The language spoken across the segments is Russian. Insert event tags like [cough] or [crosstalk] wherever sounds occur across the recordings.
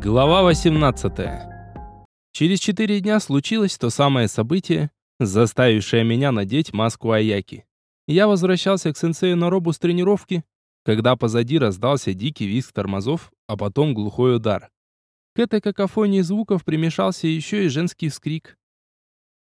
Глава 18. Через четыре дня случилось то самое событие, заставившее меня надеть маску Аяки. Я возвращался к сенсею Наробу с тренировки, когда позади раздался дикий визг тормозов, а потом глухой удар. К этой какофонии звуков примешался еще и женский вскрик.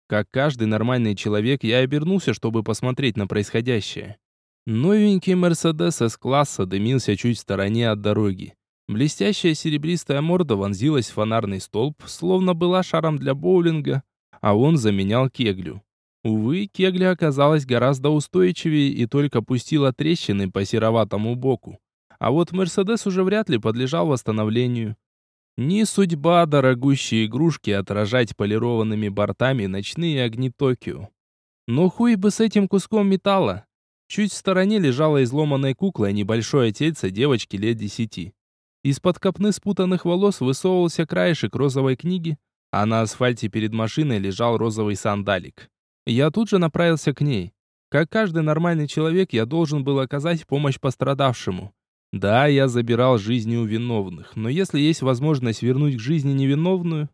Как каждый нормальный человек, я обернулся, чтобы посмотреть на происходящее. Новенький Мерседес С-класса дымился чуть в стороне от дороги. Блестящая серебристая морда вонзилась в фонарный столб, словно была шаром для боулинга, а он заменял кеглю. Увы, кегля оказалась гораздо устойчивее и только пустила трещины по сероватому боку. А вот Мерседес уже вряд ли подлежал восстановлению. Не судьба дорогущие игрушки отражать полированными бортами ночные огни Токио. Но хуй бы с этим куском металла. Чуть в стороне лежала изломанная кукла и небольшое тельце девочки лет десяти. Из-под копны спутанных волос высовывался краешек розовой книги, а на асфальте перед машиной лежал розовый сандалик. Я тут же направился к ней. Как каждый нормальный человек, я должен был оказать помощь пострадавшему. Да, я забирал жизни у виновных, но если есть возможность вернуть к жизни невиновную,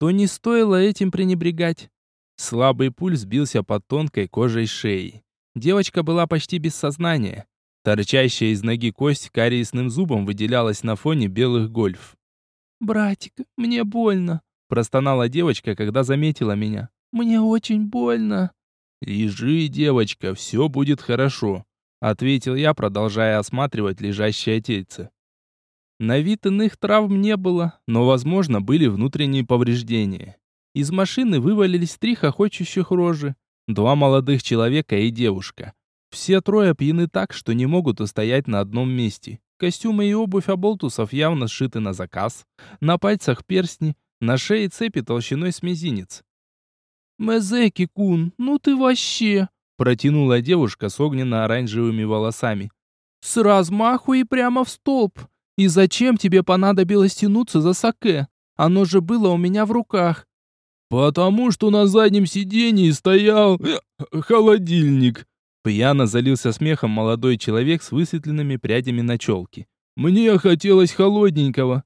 то не стоило этим пренебрегать. Слабый пульс бился под тонкой кожей шеи. Девочка была почти без сознания. Торчащая из ноги кость кариесным зубом выделялась на фоне белых гольф. «Братик, мне больно», – простонала девочка, когда заметила меня. «Мне очень больно». «Лежи, девочка, все будет хорошо», – ответил я, продолжая осматривать лежащее тельце. На вид иных травм не было, но, возможно, были внутренние повреждения. Из машины вывалились три хохочущих рожи, два молодых человека и девушка. Все трое пьяны так, что не могут устоять на одном месте. Костюмы и обувь оболтусов явно сшиты на заказ. На пальцах перстни, на шее цепи толщиной с мизинец. «Мезеки-кун, ну ты вообще!» Протянула девушка с огненно-оранжевыми волосами. «С размаху и прямо в столб! И зачем тебе понадобилось тянуться за саке? Оно же было у меня в руках!» «Потому что на заднем сиденье стоял э, холодильник!» Пьяно залился смехом молодой человек с высветленными прядями на челке. «Мне хотелось холодненького».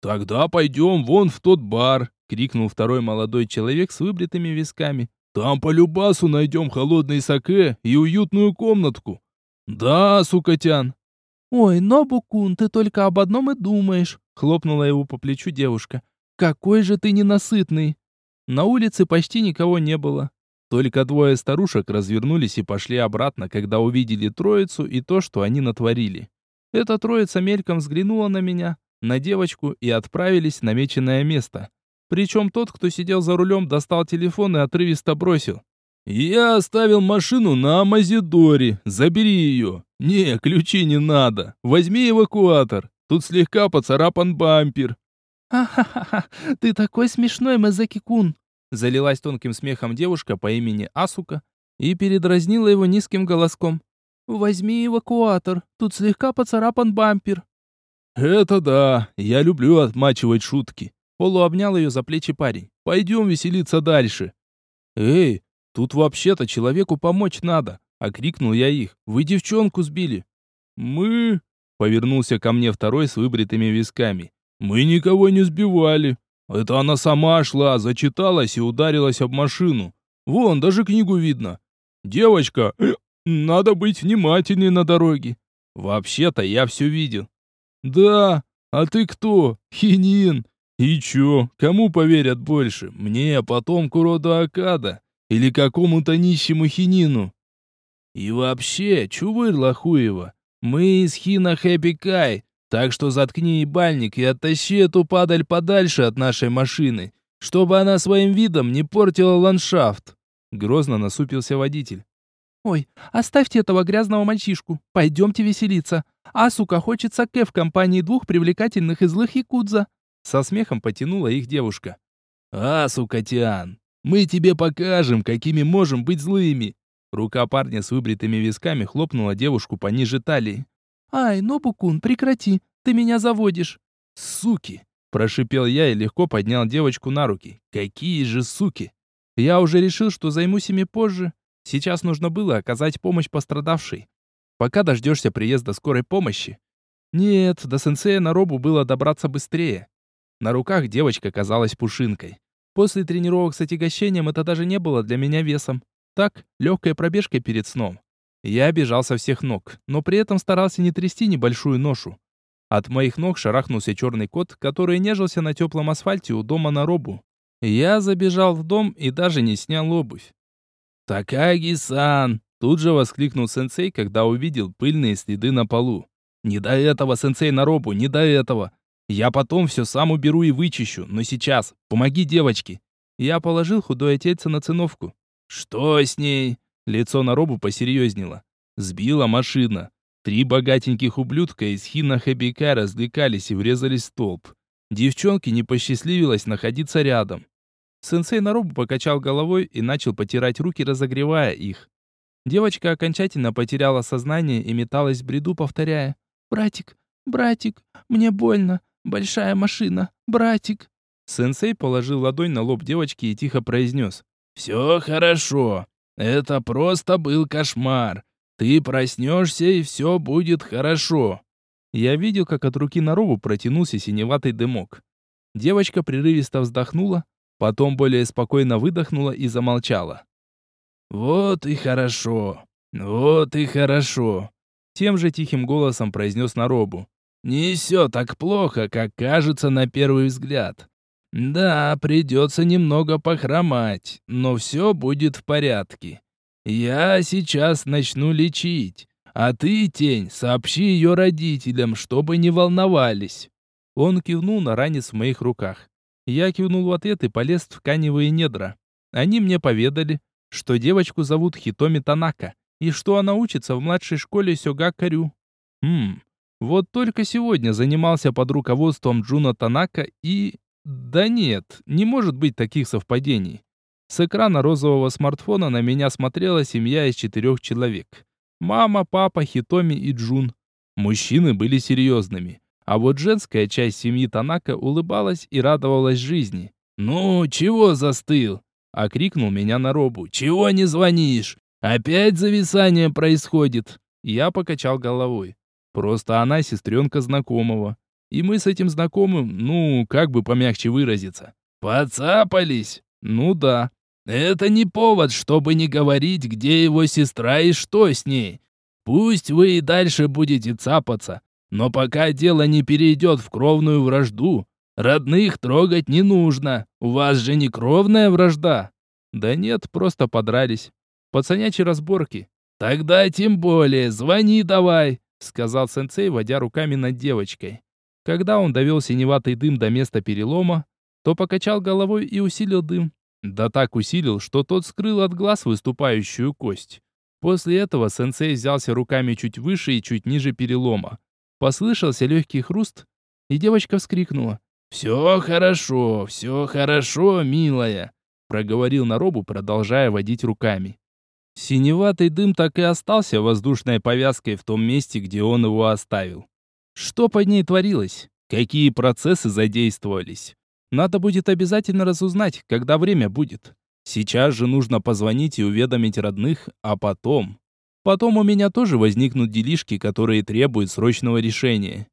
«Тогда пойдем вон в тот бар», — крикнул второй молодой человек с выбритыми висками. «Там по любасу найдем холодный саке и уютную комнатку». «Да, сукотян». «Ой, Нобукун, ты только об одном и думаешь», — хлопнула его по плечу девушка. «Какой же ты ненасытный!» На улице почти никого не было. Только двое старушек развернулись и пошли обратно, когда увидели троицу и то, что они натворили. Эта троица мельком взглянула на меня, на девочку и отправились в намеченное место. Причем тот, кто сидел за рулем, достал телефон и отрывисто бросил. «Я оставил машину на Амазидоре. Забери ее. Не, ключи не надо. Возьми эвакуатор. Тут слегка поцарапан бампер». «Ха-ха-ха, ты такой смешной, Мазаки-кун!» Залилась тонким смехом девушка по имени Асука и передразнила его низким голоском. «Возьми эвакуатор, тут слегка поцарапан бампер». «Это да, я люблю отмачивать шутки». Полу обнял ее за плечи парень. «Пойдем веселиться дальше». «Эй, тут вообще-то человеку помочь надо», — окрикнул я их. «Вы девчонку сбили». «Мы...» — повернулся ко мне второй с выбритыми висками. «Мы никого не сбивали. Это она сама шла, зачиталась и ударилась об машину. Вон, даже книгу видно. Девочка, [clears throat] надо быть внимательней на дороге. Вообще-то я все видел. Да, а ты кто? Хинин. И чё, кому поверят больше? Мне, потомку рода Акада? Или какому-то нищему хинину? И вообще, чувырь Лохуева, мы из Хина Хэппи Кай, так что заткни ебальник и оттащи эту падаль подальше от нашей машины, чтобы она своим видом не портила ландшафт. Грозно насупился водитель. «Ой, оставьте этого грязного мальчишку. Пойдемте веселиться. А, сука, хочется кэ в компании двух привлекательных и злых якудза». Со смехом потянула их девушка. «А, сука, Тиан, мы тебе покажем, какими можем быть злыми». Рука парня с выбритыми висками хлопнула девушку пониже талии. «Ай, Нобукун, прекрати, ты меня заводишь!» «Суки!» – прошипел я и легко поднял девочку на руки. «Какие же суки!» Я уже решил, что займусь ими позже. Сейчас нужно было оказать помощь пострадавшей. Пока дождешься приезда скорой помощи. Нет, до сенсея на робу было добраться быстрее. На руках девочка казалась пушинкой. После тренировок с отягощением это даже не было для меня весом. Так, легкой пробежкой перед сном. Я бежал со всех ног, но при этом старался не трясти небольшую ношу. От моих ног шарахнулся черный кот, который нежился на теплом асфальте у дома на робу. Я забежал в дом и даже не снял обувь. «Такаги-сан!» Тут же воскликнул сенсей, когда увидел пыльные следы на полу. «Не до этого, сенсей на робу, не до этого! Я потом все сам уберу и вычищу, но сейчас помоги девочке!» Я положил худое тельце на циновку. «Что с ней?» Лицо на робу посерьезнело. Сбила машина. Три богатеньких ублюдка из Хина Хэбика развлекались и врезались в столб. Девчонке не посчастливилось находиться рядом. Сенсей на робу покачал головой и начал потирать руки, разогревая их. Девочка окончательно потеряла сознание и металась в бреду, повторяя «Братик, братик, мне больно, большая машина, братик». Сенсей положил ладонь на лоб девочки и тихо произнес «Все хорошо, это просто был кошмар. Ты проснешься, и все будет хорошо». Я видел, как от руки на робу протянулся синеватый дымок. Девочка прерывисто вздохнула, потом более спокойно выдохнула и замолчала. «Вот и хорошо, вот и хорошо», — тем же тихим голосом произнес Наробу. «Не все так плохо, как кажется на первый взгляд. Да, придется немного похромать, но все будет в порядке. Я сейчас начну лечить, а ты, тень, сообщи ее родителям, чтобы не волновались». Он кивнул на ранец в моих руках. Я кивнул в ответ и полез в тканевые недра. Они мне поведали, что девочку зовут Хитоми Танака, и что она учится в младшей школе Сёгакарю. Хм, вот только сегодня занимался под руководством Джуна Танака и... Да нет, не может быть таких совпадений. С экрана розового смартфона на меня смотрела семья из четырех человек. Мама, папа, Хитоми и Джун. Мужчины были серьезными, а вот женская часть семьи Танака улыбалась и радовалась жизни. «Ну, чего застыл?» Окрикнул меня на робу. «Чего не звонишь? Опять зависание происходит!» Я покачал головой. Просто она сестренка знакомого. И мы с этим знакомым, ну, как бы помягче выразиться. «Поцапались?» «Ну да». «Это не повод, чтобы не говорить, где его сестра и что с ней. Пусть вы и дальше будете цапаться, но пока дело не перейдет в кровную вражду, Родных трогать не нужно. У вас же не кровная вражда. Да нет, просто подрались. Пацанячьи разборки. Тогда тем более, звони давай, сказал сенсей, водя руками над девочкой. Когда он довел синеватый дым до места перелома, то покачал головой и усилил дым. Да так усилил, что тот скрыл от глаз выступающую кость. После этого сенсей взялся руками чуть выше и чуть ниже перелома. Послышался легкий хруст, и девочка вскрикнула. «Все хорошо, все хорошо, милая», — проговорил Наробу, продолжая водить руками. Синеватый дым так и остался воздушной повязкой в том месте, где он его оставил. Что под ней творилось? Какие процессы задействовались? Надо будет обязательно разузнать, когда время будет. Сейчас же нужно позвонить и уведомить родных, а потом... Потом у меня тоже возникнут делишки, которые требуют срочного решения.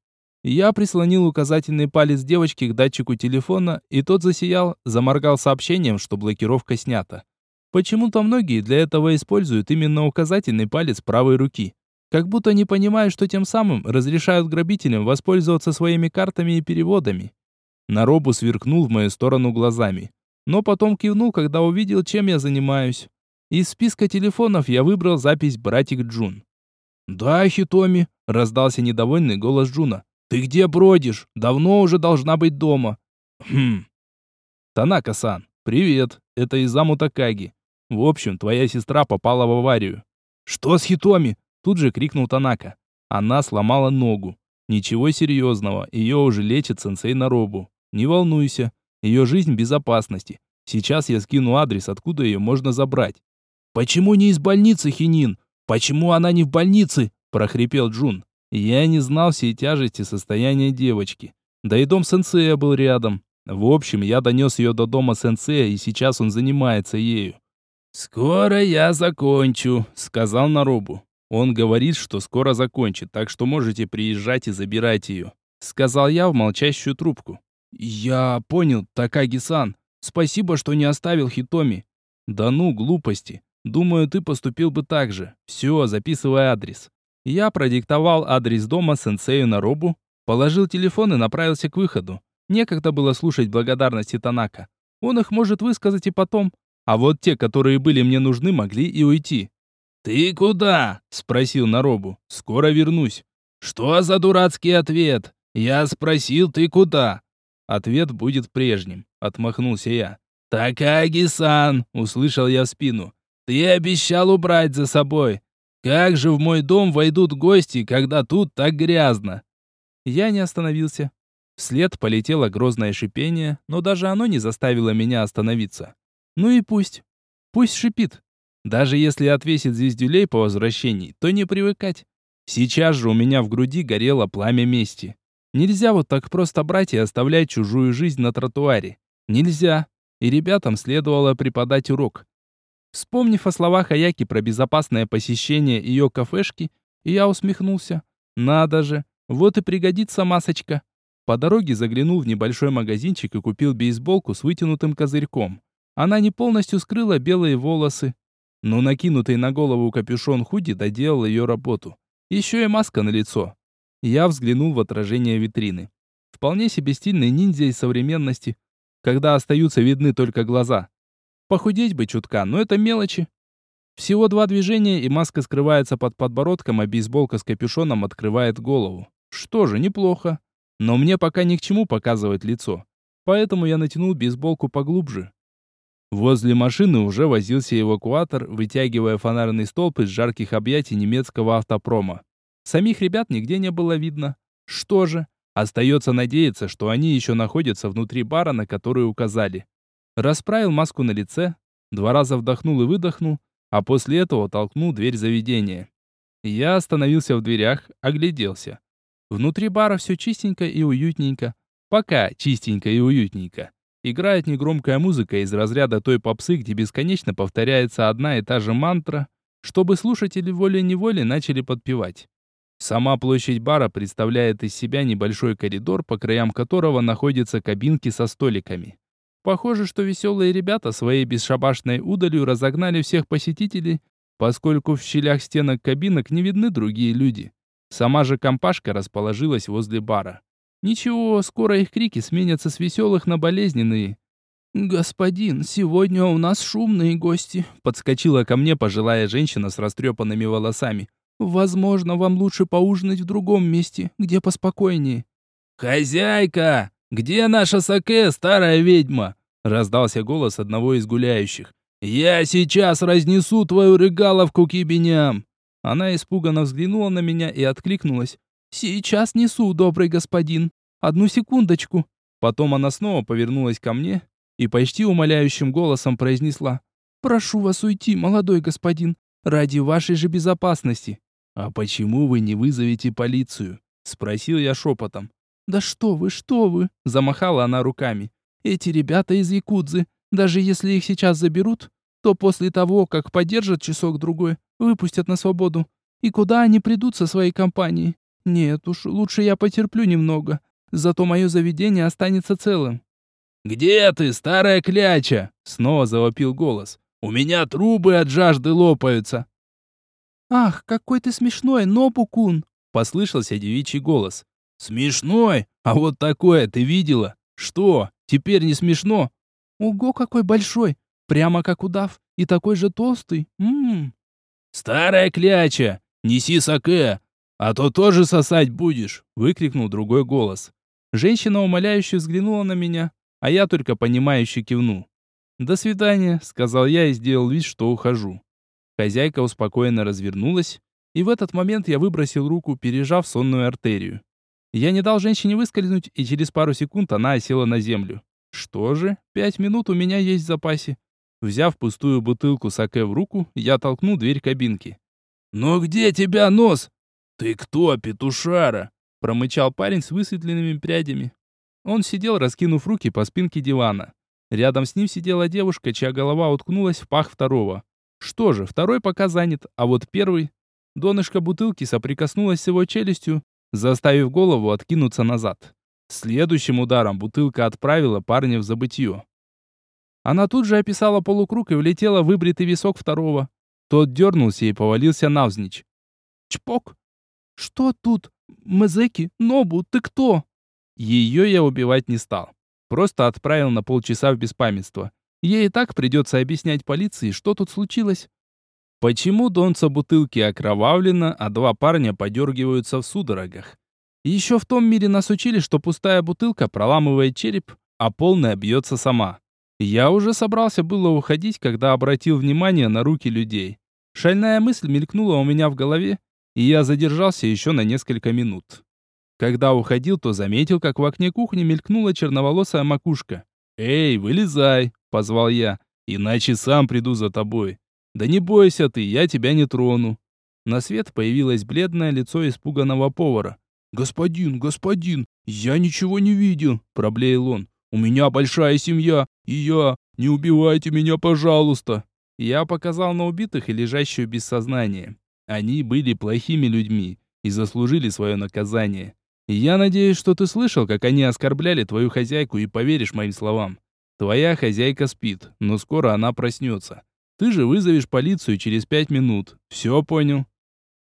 Я прислонил указательный палец девочки к датчику телефона, и тот засиял, заморгал сообщением, что блокировка снята. Почему-то многие для этого используют именно указательный палец правой руки. Как будто не понимая, что тем самым разрешают грабителям воспользоваться своими картами и переводами. Наробу сверкнул в мою сторону глазами. Но потом кивнул, когда увидел, чем я занимаюсь. Из списка телефонов я выбрал запись «Братик Джун». «Да, Хитоми», — раздался недовольный голос Джуна. «Ты где бродишь? Давно уже должна быть дома». «Хм». «Танака-сан, привет. Это из Изаму Такаги. В общем, твоя сестра попала в аварию». «Что с Хитоми?» Тут же крикнул Танака. Она сломала ногу. Ничего серьезного, ее уже лечит сенсей Наробу. Не волнуйся, ее жизнь в безопасности. Сейчас я скину адрес, откуда ее можно забрать. «Почему не из больницы, Хинин? Почему она не в больнице?» – прохрипел Джун. Я не знал всей тяжести состояния девочки. Да и дом сенсея был рядом. В общем, я донес ее до дома сенсея, и сейчас он занимается ею. «Скоро я закончу», — сказал Нарубу. Он говорит, что скоро закончит, так что можете приезжать и забирать ее. Сказал я в молчащую трубку. Я понял, Такаги-сан. Спасибо, что не оставил Хитоми. Да ну, глупости. Думаю, ты поступил бы так же. Все, записывай адрес. Я продиктовал адрес дома сенсею на робу, положил телефон и направился к выходу. Некогда было слушать благодарности Танака. Он их может высказать и потом. А вот те, которые были мне нужны, могли и уйти. «Ты куда?» — спросил Наробу. «Скоро вернусь». «Что за дурацкий ответ? Я спросил, ты куда?» Ответ будет прежним, отмахнулся я. «Такаги-сан!» — услышал я в спину. «Ты обещал убрать за собой. Как же в мой дом войдут гости, когда тут так грязно?» Я не остановился. Вслед полетело грозное шипение, но даже оно не заставило меня остановиться. Ну и пусть. Пусть шипит. Даже если отвесит звездюлей по возвращении, то не привыкать. Сейчас же у меня в груди горело пламя мести. Нельзя вот так просто брать и оставлять чужую жизнь на тротуаре. Нельзя. И ребятам следовало преподать урок. Вспомнив о словах Аяки про безопасное посещение ее кафешки, я усмехнулся. Надо же, вот и пригодится масочка. По дороге заглянул в небольшой магазинчик и купил бейсболку с вытянутым козырьком. Она не полностью скрыла белые волосы, но накинутый на голову капюшон худи доделал ее работу. Еще и маска на лицо. Я взглянул в отражение витрины. Вполне себе стильный ниндзя из современности, когда остаются видны только глаза. Похудеть бы чутка, но это мелочи. Всего два движения, и маска скрывается под подбородком, а бейсболка с капюшоном открывает голову. Что же, неплохо. Но мне пока ни к чему показывать лицо. Поэтому я натянул бейсболку поглубже. Возле машины уже возился эвакуатор, вытягивая фонарный столб из жарких объятий немецкого автопрома. Самих ребят нигде не было видно. Что же, остается надеяться, что они еще находятся внутри бара, на который указали. Расправил маску на лице, два раза вдохнул и выдохнул, а после этого толкнул дверь заведения. Я остановился в дверях, огляделся. Внутри бара все чистенько и уютненько. Пока чистенько и уютненько. Играет негромкая музыка из разряда той попсы, где бесконечно повторяется одна и та же мантра, чтобы слушатели волей-неволей начали подпевать. Сама площадь бара представляет из себя небольшой коридор, по краям которого находятся кабинки со столиками. Похоже, что веселые ребята своей бесшабашной удалью разогнали всех посетителей, поскольку в щелях стенок кабинок не видны другие люди. Сама же компашка расположилась возле бара. Ничего, скоро их крики сменятся с веселых на болезненные. «Господин, сегодня у нас шумные гости», — подскочила ко мне пожилая женщина с растрепанными волосами. «Возможно, вам лучше поужинать в другом месте, где поспокойнее». «Хозяйка! Где наша саке, старая ведьма?» — раздался голос одного из гуляющих. «Я сейчас разнесу твою рыгаловку кибеням!» Она испуганно взглянула на меня и откликнулась. «Сейчас несу, добрый господин. Одну секундочку». Потом она снова повернулась ко мне и почти умоляющим голосом произнесла. «Прошу вас уйти, молодой господин, ради вашей же безопасности». «А почему вы не вызовете полицию?» Спросил я шепотом. «Да что вы, что вы!» Замахала она руками. «Эти ребята из Якудзы, даже если их сейчас заберут, то после того, как подержат часок-другой, выпустят на свободу. И куда они придут со своей компанией? Нет уж, лучше я потерплю немного. Зато мое заведение останется целым. «Где ты, старая кляча?» Снова завопил голос. «У меня трубы от жажды лопаются». «Ах, какой ты смешной, Нопукун!» Послышался девичий голос. «Смешной? А вот такое ты видела? Что, теперь не смешно?» «Ого, какой большой! Прямо как удав, и такой же толстый. Ммм!» «Старая кляча! Неси саке, «А то тоже сосать будешь!» — выкрикнул другой голос. Женщина умоляюще взглянула на меня, а я только понимающе кивнул. «До свидания», — сказал я и сделал вид, что ухожу. Хозяйка успокоенно развернулась, и в этот момент я выбросил руку, пережав сонную артерию. Я не дал женщине выскользнуть, и через пару секунд она осела на землю. Что же, пять минут у меня есть в запасе. Взяв пустую бутылку саке в руку, я толкнул дверь кабинки. «Но где тебя нос?» «Ты кто, петушара?» — промычал парень с высветленными прядями. Он сидел, раскинув руки по спинке дивана. Рядом с ним сидела девушка, чья голова уткнулась в пах второго. Что же, второй пока занят, а вот первый... Донышко бутылки соприкоснулось с его челюстью, заставив голову откинуться назад. Следующим ударом бутылка отправила парня в забытье. Она тут же описала полукруг и влетела в выбритый висок второго. Тот дернулся и повалился навзничь. Чпок! Что тут? Мазеки? Нобу, ты кто? Ее я убивать не стал. Просто отправил на полчаса в беспамятство. Ей и так придется объяснять полиции, что тут случилось. Почему донца бутылки окровавлено, а два парня подергиваются в судорогах? Еще в том мире нас учили, что пустая бутылка проламывает череп, а полная бьется сама. Я уже собрался было уходить, когда обратил внимание на руки людей. Шальная мысль мелькнула у меня в голове, и я задержался еще на несколько минут. Когда уходил, то заметил, как в окне кухни мелькнула черноволосая макушка. «Эй, вылезай!» — позвал я. «Иначе сам приду за тобой». «Да не бойся ты, я тебя не трону». На свет появилось бледное лицо испуганного повара. «Господин, господин, я ничего не видел», — проблеял он. «У меня большая семья, и я... Не убивайте меня, пожалуйста!» Я показал на убитых и лежащую без сознания. Они были плохими людьми и заслужили свое наказание. Я надеюсь, что ты слышал, как они оскорбляли твою хозяйку и поверишь моим словам. Твоя хозяйка спит, но скоро она проснется. Ты же вызовешь полицию через пять минут. Все понял?»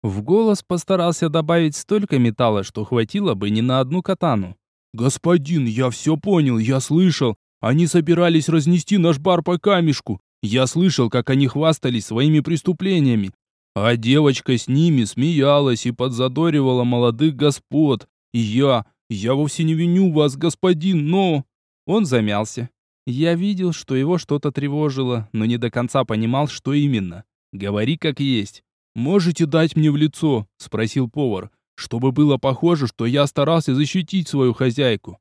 В голос постарался добавить столько металла, что хватило бы не на одну катану. «Господин, я все понял, я слышал. Они собирались разнести наш бар по камешку. Я слышал, как они хвастались своими преступлениями. А девочка с ними смеялась и подзадоривала молодых господ. Я, я вовсе не виню вас, господин, но...» Он замялся. Я видел, что его что-то тревожило, но не до конца понимал, что именно. «Говори как есть». «Можете дать мне в лицо?» — спросил повар. «Чтобы было похоже, что я старался защитить свою хозяйку».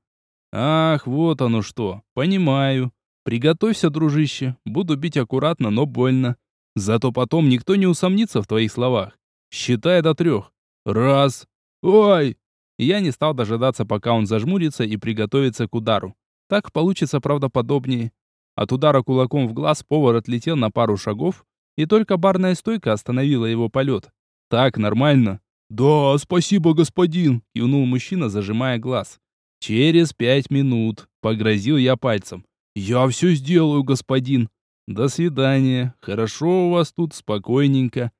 «Ах, вот оно что. Понимаю. Приготовься, дружище. Буду бить аккуратно, но больно. Зато потом никто не усомнится в твоих словах. Считай до трех. Раз. Ой!» Я не стал дожидаться, пока он зажмурится и приготовится к удару. Так получится правдоподобнее. От удара кулаком в глаз повар отлетел на пару шагов, и только барная стойка остановила его полет. «Так, нормально?» «Да, спасибо, господин!» — кивнул мужчина, зажимая глаз. «Через пять минут», — погрозил я пальцем. «Я все сделаю, господин!» «До свидания. Хорошо у вас тут, спокойненько.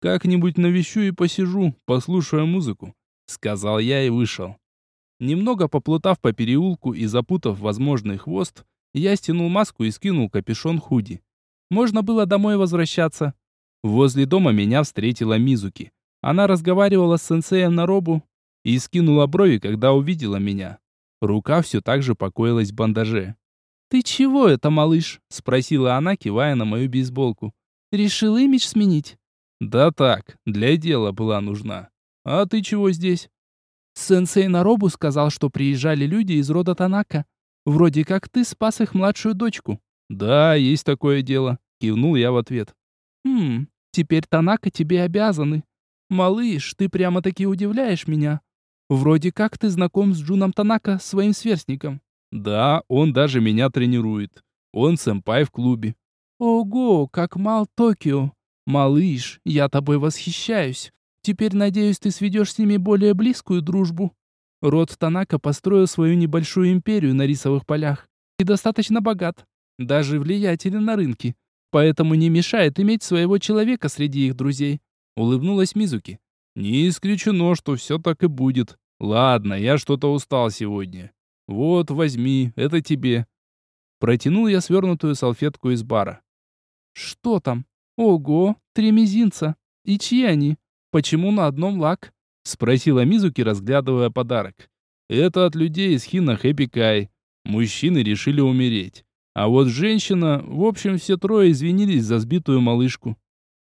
Как-нибудь навещу и посижу, послушаю музыку», — сказал я и вышел. Немного поплутав по переулку и запутав возможный хвост, я стянул маску и скинул капюшон худи. Можно было домой возвращаться. Возле дома меня встретила Мизуки. Она разговаривала с сенсеем на робу и скинула брови, когда увидела меня. Рука все так же покоилась в бандаже. «Ты чего это, малыш?» — спросила она, кивая на мою бейсболку. «Решил имидж сменить?» «Да так, для дела была нужна. А ты чего здесь?» Сенсей Наробу сказал, что приезжали люди из рода Танака. Вроде как ты спас их младшую дочку. «Да, есть такое дело», — кивнул я в ответ. «Хм, теперь Танака тебе обязаны. Малыш, ты прямо-таки удивляешь меня. Вроде как ты знаком с Джуном Танака, своим сверстником. Да, он даже меня тренирует. Он сэмпай в клубе. Ого, как мал Токио. Малыш, я тобой восхищаюсь. Теперь, надеюсь, ты сведешь с ними более близкую дружбу. Род Танака построил свою небольшую империю на рисовых полях и достаточно богат, даже влиятелен на рынке. Поэтому не мешает иметь своего человека среди их друзей. Улыбнулась Мизуки. Не исключено, что все так и будет. Ладно, я что-то устал сегодня. «Вот, возьми, это тебе». Протянул я свернутую салфетку из бара. «Что там? Ого, три мизинца. И чьи они? Почему на одном лак?» Спросила Мизуки, разглядывая подарок. «Это от людей из Хина Хэппи. Мужчины решили умереть. А вот женщина, в общем, все трое извинились за сбитую малышку».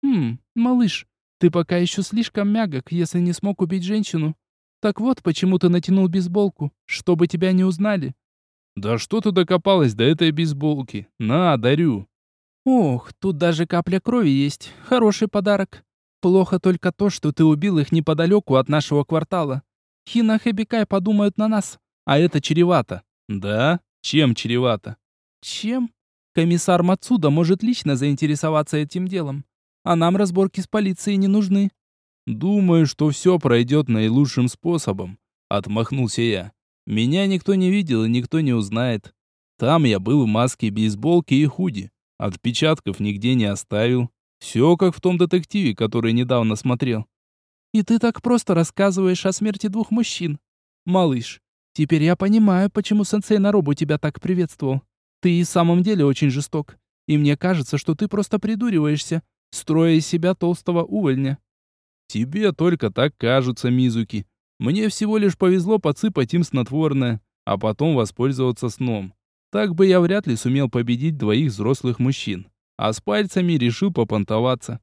«Хм, малыш, ты пока еще слишком мягок, если не смог убить женщину. Так вот, почему ты натянул бейсболку, чтобы тебя не узнали. Да что ты докопалась до этой бейсболки? На, дарю. Ох, тут даже капля крови есть. Хороший подарок. Плохо только то, что ты убил их неподалеку от нашего квартала. Хина Хэбикай подумают на нас, а это чревато. Да? Чем чревато? Чем? Комиссар Мацуда может лично заинтересоваться этим делом. А нам разборки с полицией не нужны. «Думаю, что все пройдет наилучшим способом», — отмахнулся я. Меня никто не видел и никто не узнает. Там я был в маске, бейсболке и худи. Отпечатков нигде не оставил. Все как в том детективе, который недавно смотрел. И ты так просто рассказываешь о смерти двух мужчин. Малыш, теперь я понимаю, почему сенсей Наробу тебя так приветствовал. Ты и в самом деле очень жесток. И мне кажется, что ты просто придуриваешься, строя из себя толстого увольня. Тебе только так кажется, Мизуки. Мне всего лишь повезло подсыпать им снотворное, а потом воспользоваться сном. Так бы я вряд ли сумел победить двоих взрослых мужчин. А с пальцами решил попонтоваться.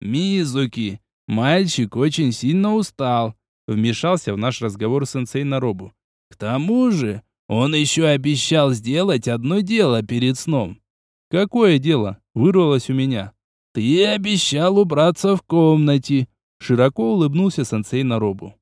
«Мизуки, мальчик очень сильно устал», — вмешался в наш разговор сенсей Наробу. «К тому же, он еще обещал сделать одно дело перед сном». «Какое дело?» — вырвалось у меня. «Ты обещал убраться в комнате», — широко улыбнулся сенсей Наробу.